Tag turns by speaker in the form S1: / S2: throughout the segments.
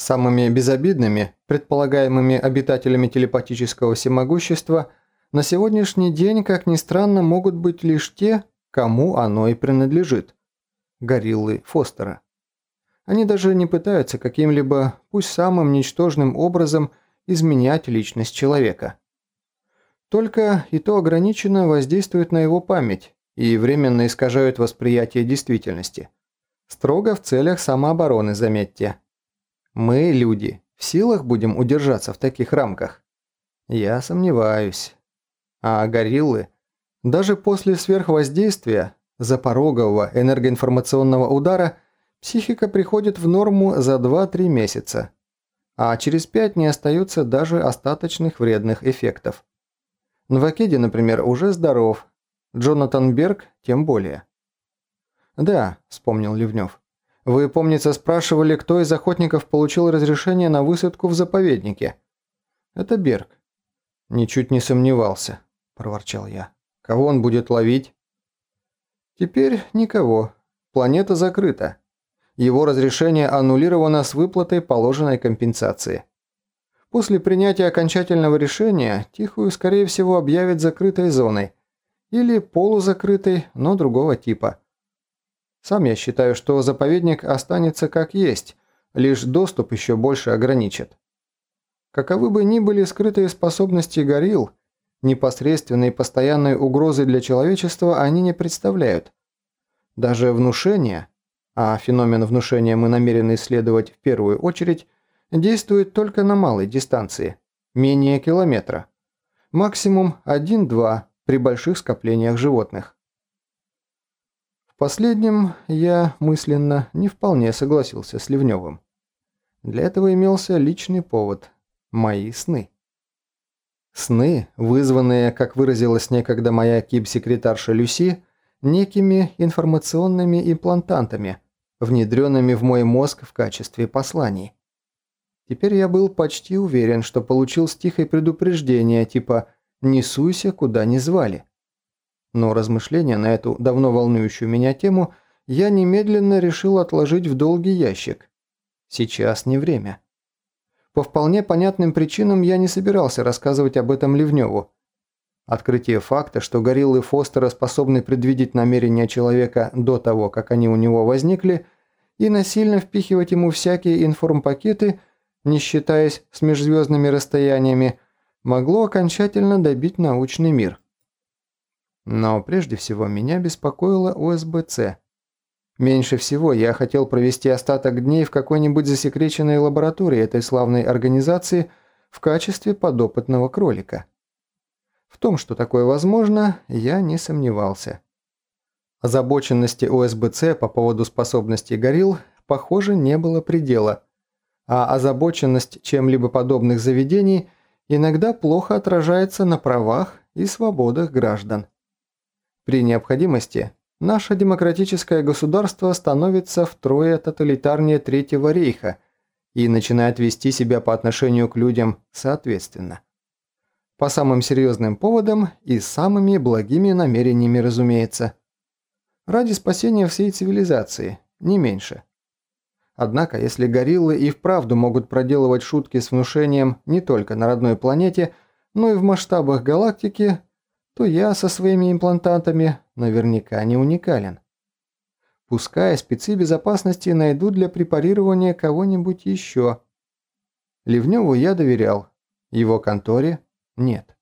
S1: Самыми безобидными, предполагаемыми обитателями телепатического всемогущества, на сегодняшний день, как ни странно, могут быть лишь те, кому оно и принадлежит – гориллы Фостера. Они даже не пытаются каким-либо, пусть самым ничтожным образом, изменять личность человека. Только и то ограниченно воздействуют на его память и временно искажают восприятие действительности. Строго в целях самообороны, заметьте. Мы, люди, в силах будем удержаться в таких рамках? Я сомневаюсь. А гориллы, даже после сверхвоздействия, запорогового энергоинформационного удара, психика приходит в норму за 2-3 месяца, а через 5 не остается даже остаточных вредных эффектов. Нвакеди, например, уже здоров, Джонатан Берг тем более. «Да», – вспомнил Ливнев. Вы, помнится, спрашивали, кто из охотников получил разрешение на высадку в заповеднике. Это Берг. Ничуть не сомневался, проворчал я. Кого он будет ловить? Теперь никого. Планета закрыта. Его разрешение аннулировано с выплатой положенной компенсации. После принятия окончательного решения Тихую, скорее всего, объявят закрытой зоной. Или полузакрытой, но другого типа. Сам я считаю, что заповедник останется как есть, лишь доступ еще больше ограничит. Каковы бы ни были скрытые способности горилл, непосредственной и постоянной угрозы для человечества они не представляют. Даже внушение, а феномен внушения мы намерены исследовать в первую очередь, действует только на малой дистанции, менее километра. Максимум 1-2 при больших скоплениях животных последнем я мысленно не вполне согласился с Ливневым. Для этого имелся личный повод – мои сны. Сны, вызванные, как выразилась некогда моя киб-секретарша Люси, некими информационными имплантантами, внедренными в мой мозг в качестве посланий. Теперь я был почти уверен, что получил с тихой предупреждение типа «не суйся, куда не звали». Но размышления на эту давно волнующую меня тему я немедленно решил отложить в долгий ящик. Сейчас не время. По вполне понятным причинам я не собирался рассказывать об этом Ливневу. Открытие факта, что гориллы Фостера способны предвидеть намерения человека до того, как они у него возникли, и насильно впихивать ему всякие информпакеты, не считаясь с межзвездными расстояниями, могло окончательно добить научный мир. Но прежде всего меня беспокоило ОСБЦ. Меньше всего я хотел провести остаток дней в какой-нибудь засекреченной лаборатории этой славной организации в качестве подопытного кролика. В том, что такое возможно, я не сомневался. Озабоченности ОСБЦ по поводу способностей горилл, похоже, не было предела, а озабоченность чем-либо подобных заведений иногда плохо отражается на правах и свободах граждан. При необходимости наше демократическое государство становится втрое тоталитарнее Третьего рейха и начинает вести себя по отношению к людям соответственно. По самым серьезным поводам и самыми благими намерениями, разумеется. Ради спасения всей цивилизации, не меньше. Однако, если гориллы и вправду могут проделывать шутки с внушением не только на родной планете, но и в масштабах галактики, то я со своими имплантантами наверняка не уникален. Пускай спецы безопасности найдут для препарирования кого-нибудь еще. Ливневу я доверял, его конторе нет.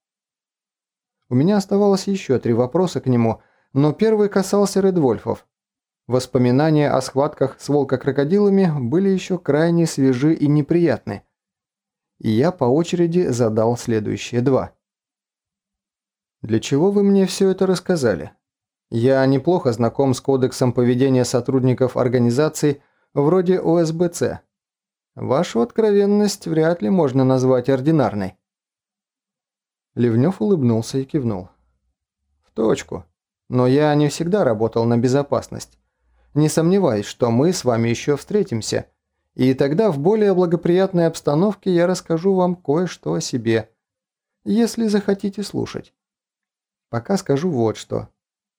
S1: У меня оставалось еще три вопроса к нему, но первый касался Редвольфов. Воспоминания о схватках с волкокрокодилами были еще крайне свежи и неприятны. И я по очереди задал следующие два. Для чего вы мне все это рассказали? Я неплохо знаком с кодексом поведения сотрудников организаций вроде ОСБЦ. Вашу откровенность вряд ли можно назвать ординарной. Ливнев улыбнулся и кивнул. В точку. Но я не всегда работал на безопасность. Не сомневаюсь, что мы с вами еще встретимся. И тогда в более благоприятной обстановке я расскажу вам кое-что о себе. Если захотите слушать. Пока скажу вот что.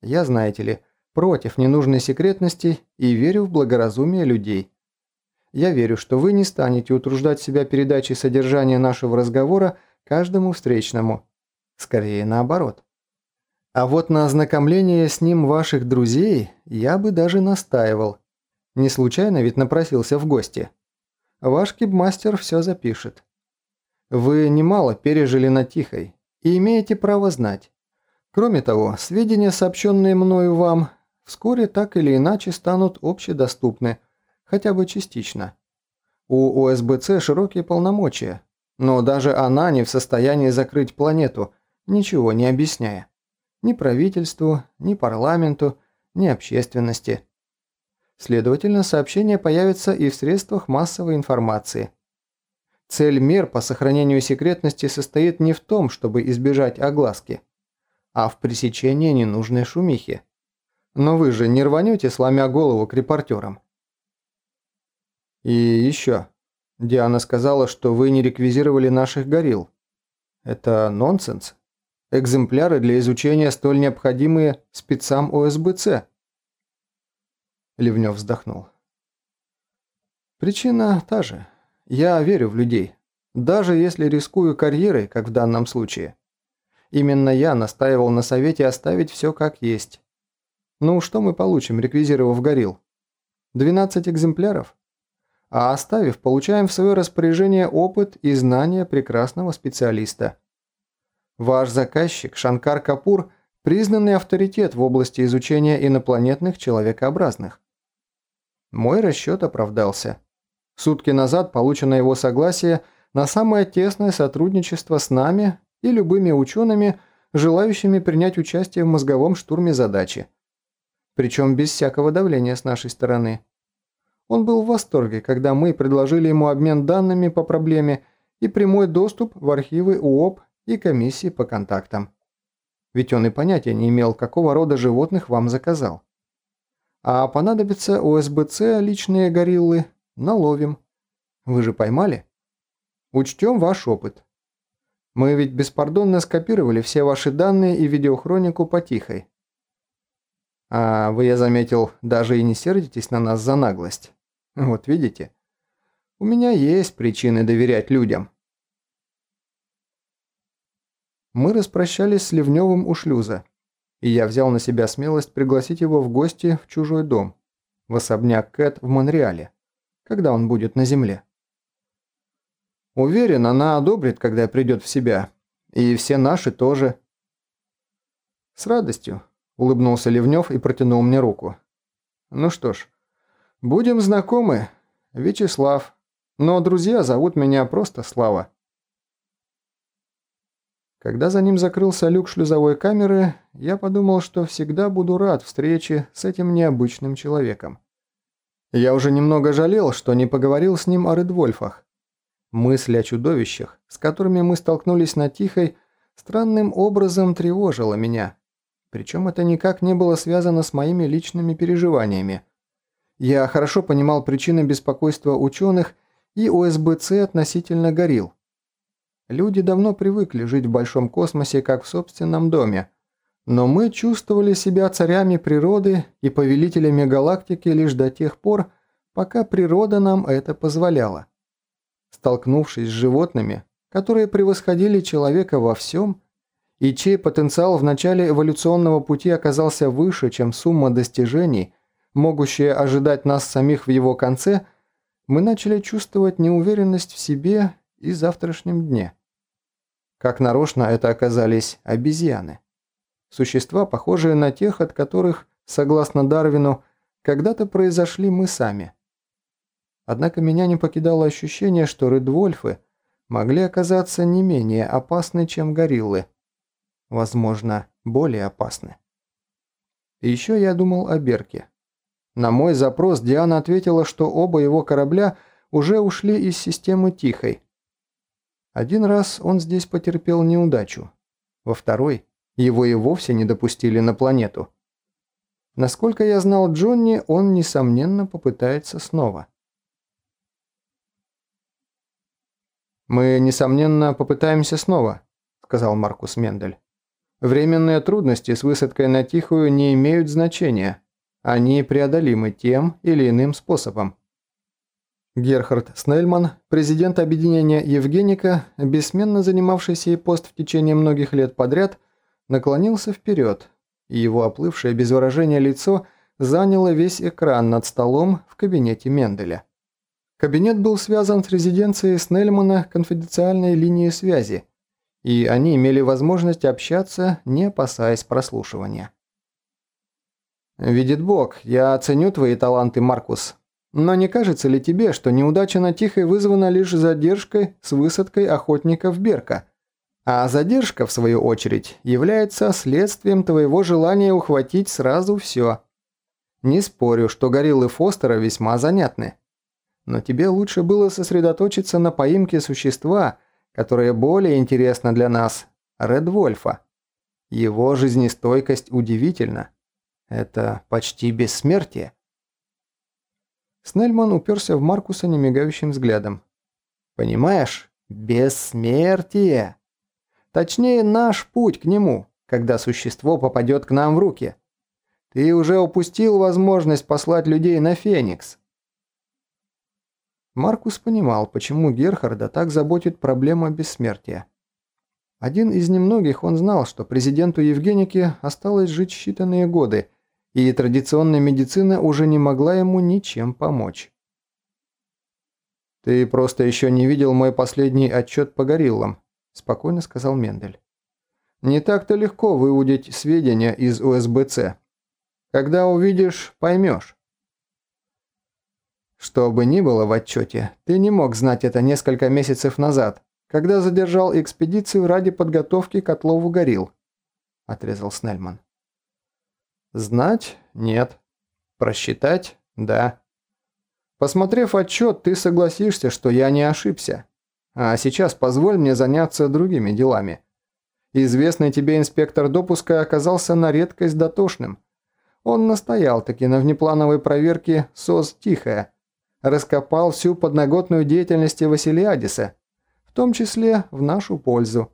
S1: Я, знаете ли, против ненужной секретности и верю в благоразумие людей. Я верю, что вы не станете утруждать себя передачей содержания нашего разговора каждому встречному. Скорее наоборот. А вот на ознакомление с ним ваших друзей я бы даже настаивал. Не случайно ведь напросился в гости. Ваш кибмастер все запишет. Вы немало пережили на Тихой и имеете право знать. Кроме того, сведения, сообщенные мною вам, вскоре так или иначе станут общедоступны, хотя бы частично. У ОСБЦ широкие полномочия, но даже она не в состоянии закрыть планету, ничего не объясняя. Ни правительству, ни парламенту, ни общественности. Следовательно, сообщение появится и в средствах массовой информации. Цель мер по сохранению секретности состоит не в том, чтобы избежать огласки, а в пресечении ненужной шумихи. Но вы же не рванете, сломя голову к репортерам. И еще. Диана сказала, что вы не реквизировали наших горилл. Это нонсенс. Экземпляры для изучения столь необходимые спецам ОСБЦ. Ливнев вздохнул. Причина та же. Я верю в людей. Даже если рискую карьерой, как в данном случае. Именно я настаивал на совете оставить все как есть. Ну, что мы получим, реквизировав горилл? 12 экземпляров? А оставив, получаем в свое распоряжение опыт и знания прекрасного специалиста. Ваш заказчик, Шанкар Капур, признанный авторитет в области изучения инопланетных человекообразных. Мой расчет оправдался. Сутки назад получено его согласие на самое тесное сотрудничество с нами и любыми учеными, желающими принять участие в мозговом штурме задачи. Причем без всякого давления с нашей стороны. Он был в восторге, когда мы предложили ему обмен данными по проблеме и прямой доступ в архивы УОП и комиссии по контактам. Ведь он и понятия не имел, какого рода животных вам заказал. А понадобится ОСБЦ личные гориллы, наловим. Вы же поймали? Учтем ваш опыт. Мы ведь беспардонно скопировали все ваши данные и видеохронику по тихой. А вы, я заметил, даже и не сердитесь на нас за наглость. Вот видите? У меня есть причины доверять людям. Мы распрощались с Ливневым у шлюза, и я взял на себя смелость пригласить его в гости в чужой дом, в особняк Кэт в Монреале, когда он будет на земле. Уверен, она одобрит, когда придет в себя, и все наши тоже. С радостью, улыбнулся Ливнев и протянул мне руку. Ну что ж, будем знакомы, Вячеслав, но друзья зовут меня просто Слава. Когда за ним закрылся люк шлюзовой камеры, я подумал, что всегда буду рад встрече с этим необычным человеком. Я уже немного жалел, что не поговорил с ним о Редвольфах. Мысль о чудовищах, с которыми мы столкнулись на Тихой, странным образом тревожила меня. Причем это никак не было связано с моими личными переживаниями. Я хорошо понимал причины беспокойства ученых и ОСБЦ относительно горилл. Люди давно привыкли жить в большом космосе, как в собственном доме. Но мы чувствовали себя царями природы и повелителями галактики лишь до тех пор, пока природа нам это позволяла. Столкнувшись с животными, которые превосходили человека во всем, и чей потенциал в начале эволюционного пути оказался выше, чем сумма достижений, могущая ожидать нас самих в его конце, мы начали чувствовать неуверенность в себе и завтрашнем дне. Как нарочно это оказались обезьяны. Существа, похожие на тех, от которых, согласно Дарвину, когда-то произошли мы сами. Однако меня не покидало ощущение, что Редвольфы могли оказаться не менее опасны, чем гориллы. Возможно, более опасны. И еще я думал о Берке. На мой запрос Диана ответила, что оба его корабля уже ушли из системы Тихой, один раз он здесь потерпел неудачу. Во второй его и вовсе не допустили на планету. Насколько я знал Джонни, он, несомненно, попытается снова. «Мы, несомненно, попытаемся снова», – сказал Маркус Мендель. «Временные трудности с высадкой на Тихую не имеют значения. Они преодолимы тем или иным способом». Герхард Снельман, президент объединения Евгеника, бессменно занимавший сей пост в течение многих лет подряд, наклонился вперед, и его оплывшее без выражения лицо заняло весь экран над столом в кабинете Менделя. Кабинет был связан с резиденцией Снельмана конфиденциальной линией связи, и они имели возможность общаться, не опасаясь прослушивания. «Видит Бог, я оценю твои таланты, Маркус. Но не кажется ли тебе, что неудача на Тихой вызвана лишь задержкой с высадкой охотников Берка? А задержка, в свою очередь, является следствием твоего желания ухватить сразу все. Не спорю, что гориллы Фостера весьма занятны. Но тебе лучше было сосредоточиться на поимке существа, которое более интересно для нас – Редвольфа. Его жизнестойкость удивительна. Это почти бессмертие. Снельман уперся в Маркуса немигающим взглядом. «Понимаешь? Бессмертие! Точнее, наш путь к нему, когда существо попадет к нам в руки. Ты уже упустил возможность послать людей на Феникс». Маркус понимал, почему Герхарда так заботит проблема бессмертия. Один из немногих он знал, что президенту Евгеники осталось жить считанные годы – и традиционная медицина уже не могла ему ничем помочь. «Ты просто еще не видел мой последний отчет по гориллам», – спокойно сказал Мендель. «Не так-то легко выудить сведения из УСБЦ. Когда увидишь, поймешь». Что бы ни было в отчете, ты не мог знать это несколько месяцев назад, когда задержал экспедицию ради подготовки к отлову горилл», – отрезал Снельман. Знать – нет. Просчитать – да. Посмотрев отчет, ты согласишься, что я не ошибся. А сейчас позволь мне заняться другими делами. Известный тебе инспектор допуска оказался на редкость дотошным. Он настоял таки на внеплановой проверке СОС «Тихая», раскопал всю подноготную деятельность Василиадиса, в том числе в нашу пользу.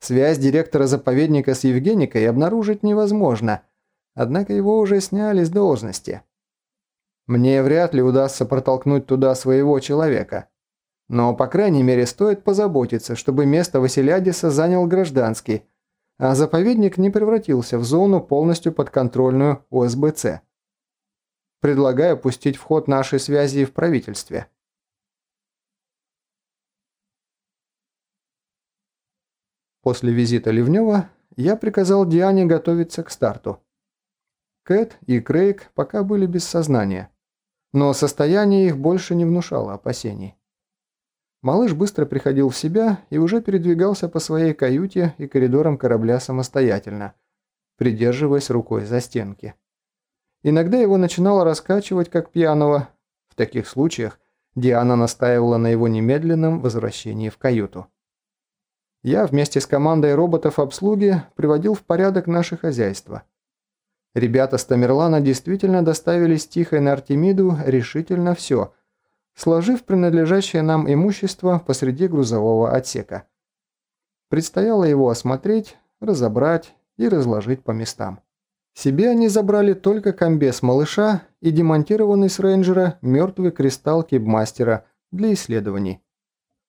S1: Связь директора заповедника с Евгеникой обнаружить невозможно – Однако его уже сняли с должности. Мне вряд ли удастся протолкнуть туда своего человека. Но, по крайней мере, стоит позаботиться, чтобы место Василядиса занял гражданский, а заповедник не превратился в зону, полностью подконтрольную ОСБЦ. Предлагаю пустить в ход нашей связи в правительстве. После визита Ливнева я приказал Диане готовиться к старту. Кэт и Крейг пока были без сознания, но состояние их больше не внушало опасений. Малыш быстро приходил в себя и уже передвигался по своей каюте и коридорам корабля самостоятельно, придерживаясь рукой за стенки. Иногда его начинало раскачивать, как пьяного. В таких случаях Диана настаивала на его немедленном возвращении в каюту. Я вместе с командой роботов обслуги приводил в порядок наше хозяйство – Ребята с Тамерлана действительно доставили с Тихой на Артемиду решительно все, сложив принадлежащее нам имущество посреди грузового отсека. Предстояло его осмотреть, разобрать и разложить по местам. Себе они забрали только комбез малыша и демонтированный с рейнджера мертвый кристалл кибмастера для исследований.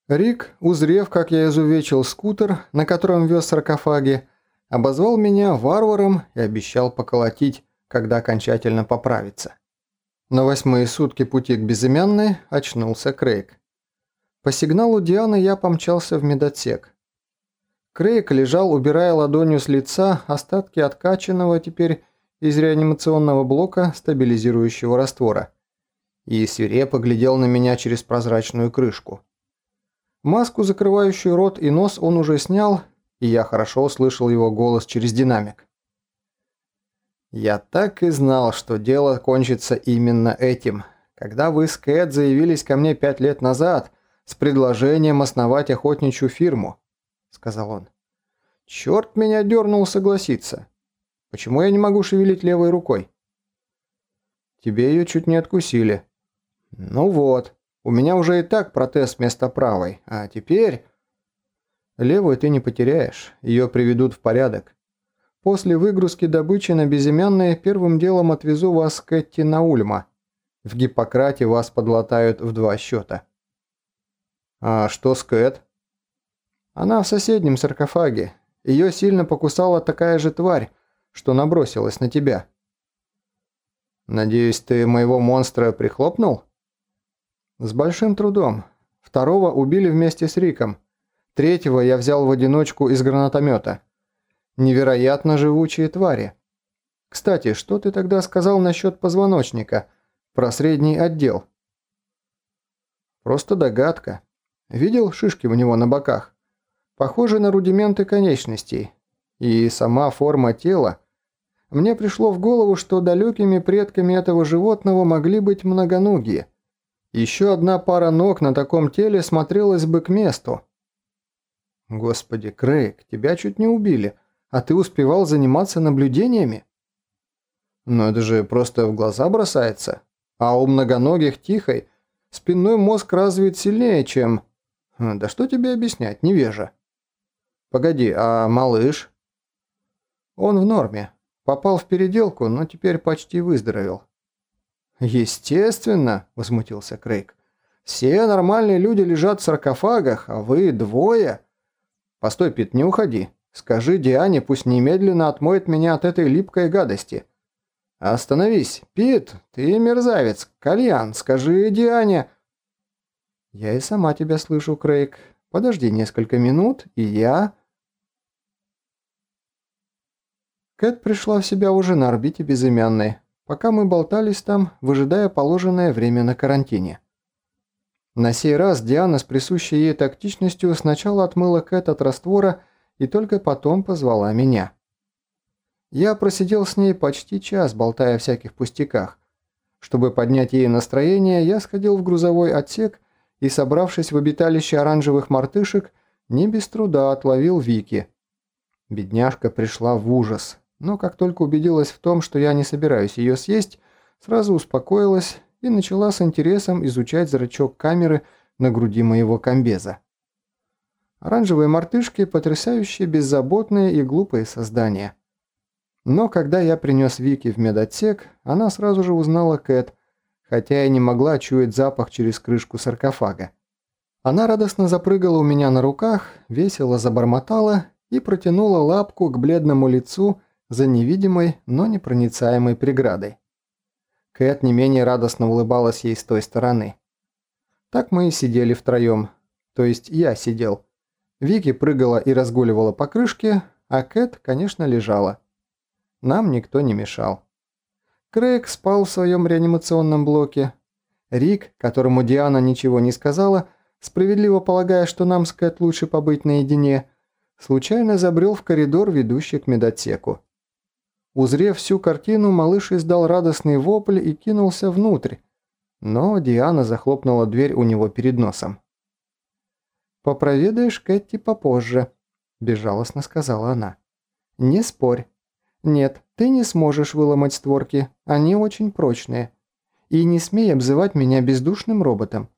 S1: Рик, узрев, как я изувечил скутер, на котором вез саркофаги, обозвал меня варваром и обещал поколотить, когда окончательно поправится. На восьмые сутки пути к безымянной очнулся Крейг. По сигналу Дианы я помчался в медотсек. Крейг лежал, убирая ладонью с лица остатки откачанного теперь из реанимационного блока стабилизирующего раствора и свирепо глядел на меня через прозрачную крышку. Маску, закрывающую рот и нос, он уже снял и я хорошо услышал его голос через динамик. «Я так и знал, что дело кончится именно этим. Когда вы с Кэт заявились ко мне пять лет назад с предложением основать охотничью фирму», — сказал он. «Черт меня дернул согласиться. Почему я не могу шевелить левой рукой?» «Тебе ее чуть не откусили». «Ну вот, у меня уже и так протез вместо правой, а теперь...» Левую ты не потеряешь, ее приведут в порядок. После выгрузки добычи на безымянной первым делом отвезу вас к Этти на Ульма. В Гиппократе вас подлатают в два счета. А что с Кэт? Она в соседнем саркофаге. Ее сильно покусала такая же тварь, что набросилась на тебя. Надеюсь, ты моего монстра прихлопнул? С большим трудом. Второго убили вместе с Риком. Третьего я взял в одиночку из гранатомета. Невероятно живучие твари. Кстати, что ты тогда сказал насчет позвоночника? Про средний отдел? Просто догадка. Видел шишки у него на боках? Похожи на рудименты конечностей. И сама форма тела. Мне пришло в голову, что далекими предками этого животного могли быть многоногие. Еще одна пара ног на таком теле смотрелась бы к месту. Господи, Крейг, тебя чуть не убили, а ты успевал заниматься наблюдениями? Но это же просто в глаза бросается. А у многоногих тихой спинной мозг развит сильнее, чем... Да что тебе объяснять, невежа. Погоди, а малыш? Он в норме. Попал в переделку, но теперь почти выздоровел. «Естественно», – возмутился Крейг. «Все нормальные люди лежат в саркофагах, а вы двое...» «Постой, Пит, не уходи. Скажи Диане, пусть немедленно отмоет меня от этой липкой гадости». «Остановись, Пит, ты мерзавец. Кальян, скажи Диане...» «Я и сама тебя слышу, Крейг. Подожди несколько минут, и я...» Кэт пришла в себя уже на орбите безымянной, пока мы болтались там, выжидая положенное время на карантине. На сей раз Диана с присущей ей тактичностью сначала отмыла Кэт от раствора и только потом позвала меня. Я просидел с ней почти час, болтая о всяких пустяках. Чтобы поднять ей настроение, я сходил в грузовой отсек и, собравшись в обиталище оранжевых мартышек, не без труда отловил Вики. Бедняжка пришла в ужас но как только убедилась в том, что я не собираюсь ее съесть, сразу успокоилась и начала с интересом изучать зрачок камеры на груди моего комбеза. Оранжевые мартышки – потрясающие, беззаботные и глупые создания. Но когда я принес Вики в медотсек, она сразу же узнала Кэт, хотя и не могла чуять запах через крышку саркофага. Она радостно запрыгала у меня на руках, весело забормотала и протянула лапку к бледному лицу, за невидимой, но непроницаемой преградой. Кэт не менее радостно улыбалась ей с той стороны. Так мы и сидели втроем. То есть я сидел. Вики прыгала и разгуливала по крышке, а Кэт, конечно, лежала. Нам никто не мешал. Крейг спал в своем реанимационном блоке. Рик, которому Диана ничего не сказала, справедливо полагая, что нам с Кэт лучше побыть наедине, случайно забрел в коридор, ведущий к медотсеку. Узрев всю картину, малыш издал радостный вопль и кинулся внутрь, но Диана захлопнула дверь у него перед носом. «Попроведаешь Кэти попозже», – безжалостно сказала она. «Не спорь. Нет, ты не сможешь выломать створки, они очень прочные. И не смей обзывать меня бездушным роботом.